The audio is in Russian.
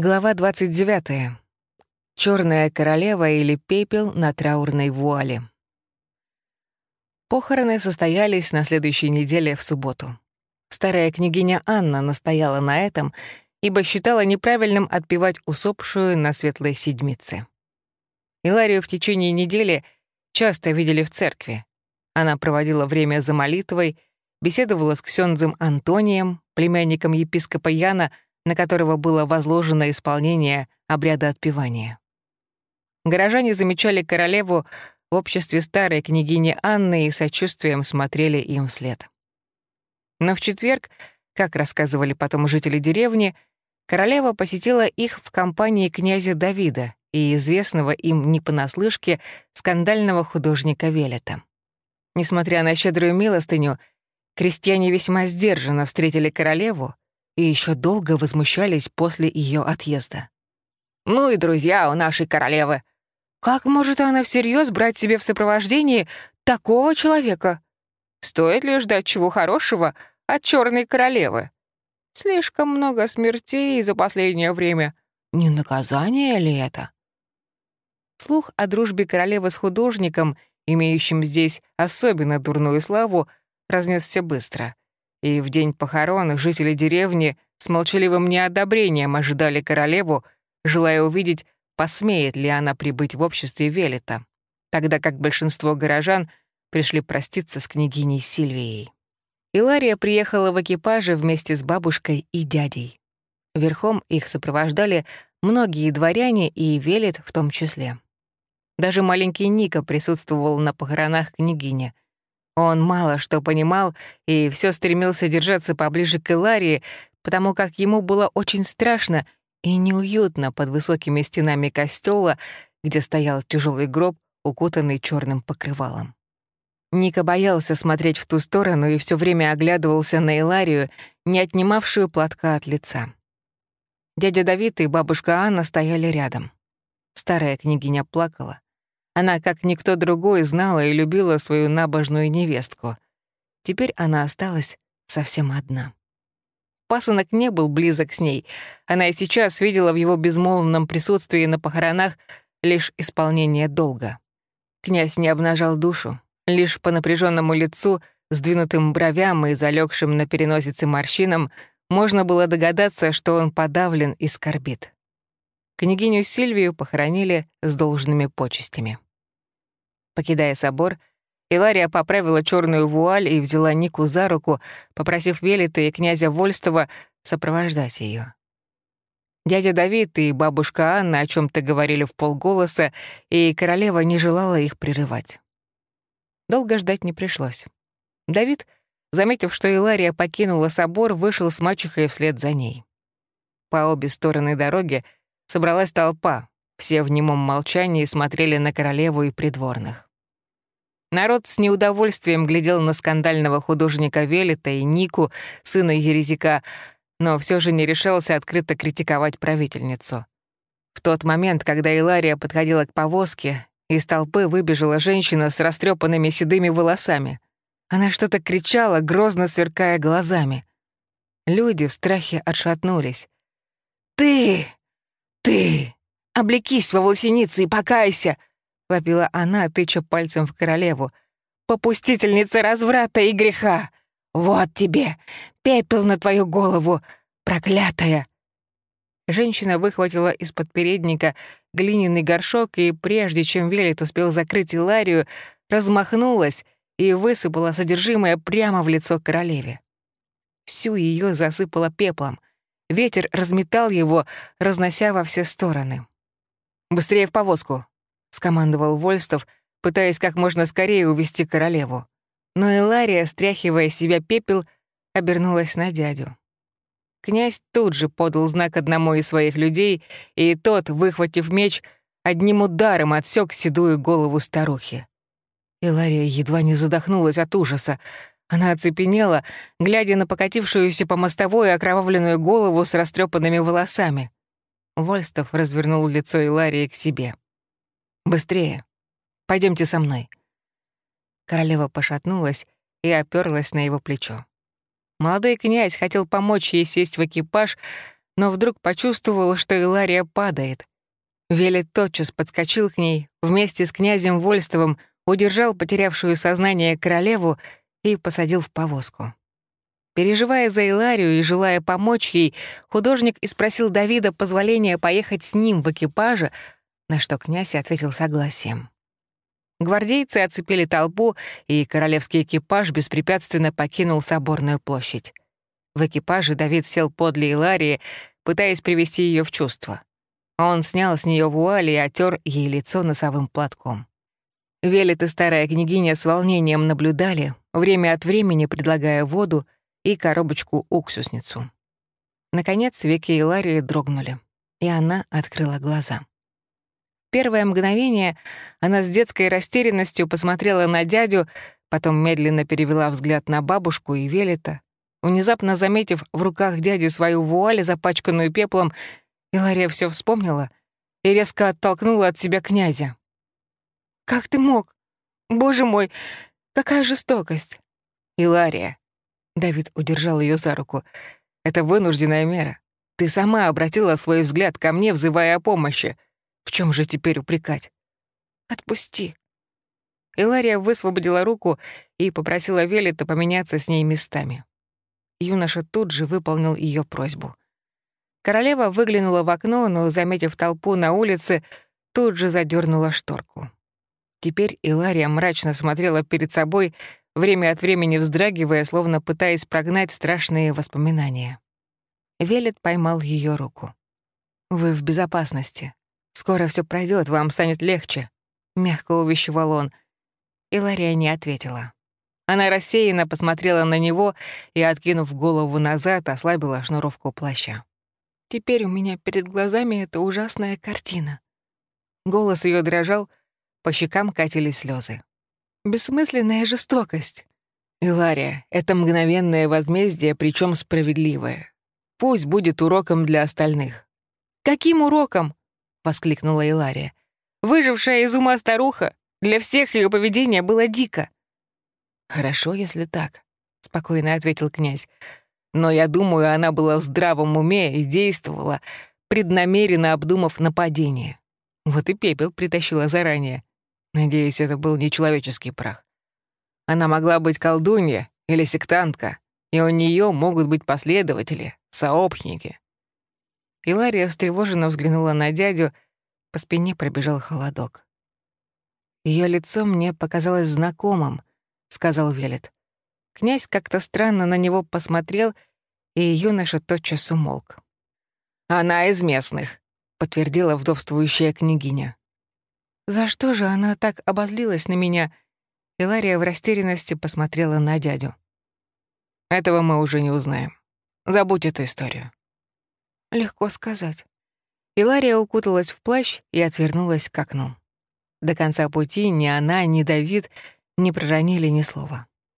Глава 29. Черная королева или пепел на траурной вуале. Похороны состоялись на следующей неделе в субботу. Старая княгиня Анна настояла на этом, ибо считала неправильным отпевать усопшую на светлой седмице. Иларию в течение недели часто видели в церкви. Она проводила время за молитвой, беседовала с ксёндзем Антонием, племянником епископа Яна — на которого было возложено исполнение обряда отпевания. Горожане замечали королеву в обществе старой княгини Анны и сочувствием смотрели им вслед. Но в четверг, как рассказывали потом жители деревни, королева посетила их в компании князя Давида и известного им не понаслышке скандального художника Велета. Несмотря на щедрую милостыню, крестьяне весьма сдержанно встретили королеву, и еще долго возмущались после ее отъезда. «Ну и друзья у нашей королевы. Как может она всерьез брать себе в сопровождении такого человека? Стоит ли ждать чего хорошего от черной королевы? Слишком много смертей за последнее время. Не наказание ли это?» Слух о дружбе королевы с художником, имеющим здесь особенно дурную славу, разнесся быстро — и в день похорон жители деревни с молчаливым неодобрением ожидали королеву, желая увидеть, посмеет ли она прибыть в обществе Велета, тогда как большинство горожан пришли проститься с княгиней Сильвией. Илария приехала в экипаже вместе с бабушкой и дядей. Верхом их сопровождали многие дворяне и Велет в том числе. Даже маленький Ника присутствовал на похоронах княгини — он мало что понимал и все стремился держаться поближе к Иларии, потому как ему было очень страшно и неуютно под высокими стенами костела, где стоял тяжелый гроб, укутанный черным покрывалом. Ника боялся смотреть в ту сторону и все время оглядывался на Иларию, не отнимавшую платка от лица. Дядя Давид и бабушка Анна стояли рядом. Старая княгиня плакала. Она, как никто другой, знала и любила свою набожную невестку. Теперь она осталась совсем одна. Пасынок не был близок с ней. Она и сейчас видела в его безмолвном присутствии на похоронах лишь исполнение долга. Князь не обнажал душу. Лишь по напряженному лицу, сдвинутым бровям и залегшим на переносице морщинам можно было догадаться, что он подавлен и скорбит. Княгиню Сильвию похоронили с должными почестями. Покидая собор, Илария поправила черную вуаль и взяла Нику за руку, попросив Велита и князя Вольстова сопровождать ее. Дядя Давид и бабушка Анна о чем то говорили в полголоса, и королева не желала их прерывать. Долго ждать не пришлось. Давид, заметив, что Илария покинула собор, вышел с мачехой вслед за ней. По обе стороны дороги собралась толпа, все в немом молчании смотрели на королеву и придворных. Народ с неудовольствием глядел на скандального художника Велита и Нику, сына еретика, но все же не решался открыто критиковать правительницу. В тот момент, когда Илария подходила к повозке, из толпы выбежала женщина с растрепанными седыми волосами. Она что-то кричала, грозно сверкая глазами. Люди в страхе отшатнулись. «Ты! Ты! Облекись во волосиницу и покайся!» — вопила она, тыча пальцем в королеву. «Попустительница разврата и греха! Вот тебе! Пепел на твою голову! Проклятая!» Женщина выхватила из-под передника глиняный горшок и, прежде чем Велит успел закрыть Иларию, размахнулась и высыпала содержимое прямо в лицо королеве. Всю ее засыпало пеплом. Ветер разметал его, разнося во все стороны. «Быстрее в повозку!» — скомандовал Вольстов, пытаясь как можно скорее увести королеву. Но Илария, стряхивая себя пепел, обернулась на дядю. Князь тут же подал знак одному из своих людей, и тот, выхватив меч, одним ударом отсек седую голову старухи. Илария едва не задохнулась от ужаса. Она оцепенела, глядя на покатившуюся по мостовой окровавленную голову с растрепанными волосами. Вольстов развернул лицо Иларии к себе. Быстрее. Пойдемте со мной». Королева пошатнулась и оперлась на его плечо. Молодой князь хотел помочь ей сесть в экипаж, но вдруг почувствовала, что Илария падает. Велит тотчас подскочил к ней, вместе с князем Вольстовым удержал потерявшую сознание королеву и посадил в повозку. Переживая за Иларию и желая помочь ей, художник и спросил Давида позволения поехать с ним в экипаже, на что князь ответил согласием. Гвардейцы оцепили толпу, и королевский экипаж беспрепятственно покинул соборную площадь. В экипаже Давид сел подле Иларии, пытаясь привести ее в чувство. Он снял с нее вуаль и отер ей лицо носовым платком. Велит и старая княгиня с волнением наблюдали, время от времени предлагая воду и коробочку-уксусницу. Наконец веки Иларии дрогнули, и она открыла глаза. Первое мгновение она с детской растерянностью посмотрела на дядю, потом медленно перевела взгляд на бабушку и Велита. Внезапно заметив в руках дяди свою вуаль, запачканную пеплом, Илария все вспомнила и резко оттолкнула от себя князя. «Как ты мог? Боже мой, какая жестокость!» «Илария!» Давид удержал ее за руку. «Это вынужденная мера. Ты сама обратила свой взгляд ко мне, взывая о помощи. В чем же теперь упрекать? Отпусти. Илария высвободила руку и попросила Велита поменяться с ней местами. Юноша тут же выполнил ее просьбу. Королева выглянула в окно, но, заметив толпу на улице, тут же задернула шторку. Теперь Илария мрачно смотрела перед собой, время от времени вздрагивая, словно пытаясь прогнать страшные воспоминания. Велит поймал ее руку. «Вы в безопасности. «Скоро все пройдет, вам станет легче», — мягко увещевал он. И Лария не ответила. Она рассеянно посмотрела на него и, откинув голову назад, ослабила шнуровку плаща. «Теперь у меня перед глазами эта ужасная картина». Голос ее дрожал, по щекам катились слезы. «Бессмысленная жестокость». «Илария, это мгновенное возмездие, причем справедливое. Пусть будет уроком для остальных». «Каким уроком?» — воскликнула Илария. «Выжившая из ума старуха! Для всех ее поведение было дико!» «Хорошо, если так», — спокойно ответил князь. «Но я думаю, она была в здравом уме и действовала, преднамеренно обдумав нападение. Вот и пепел притащила заранее. Надеюсь, это был не человеческий прах. Она могла быть колдунья или сектантка, и у нее могут быть последователи, сообщники. Илария встревоженно взглянула на дядю, по спине пробежал холодок. Ее лицо мне показалось знакомым», — сказал Велет. Князь как-то странно на него посмотрел, и юноша тотчас умолк. «Она из местных», — подтвердила вдовствующая княгиня. «За что же она так обозлилась на меня?» Илария в растерянности посмотрела на дядю. «Этого мы уже не узнаем. Забудь эту историю. Легко сказать. Илария укуталась в плащ и отвернулась к окну. До конца пути ни она, ни Давид не проронили ни слова.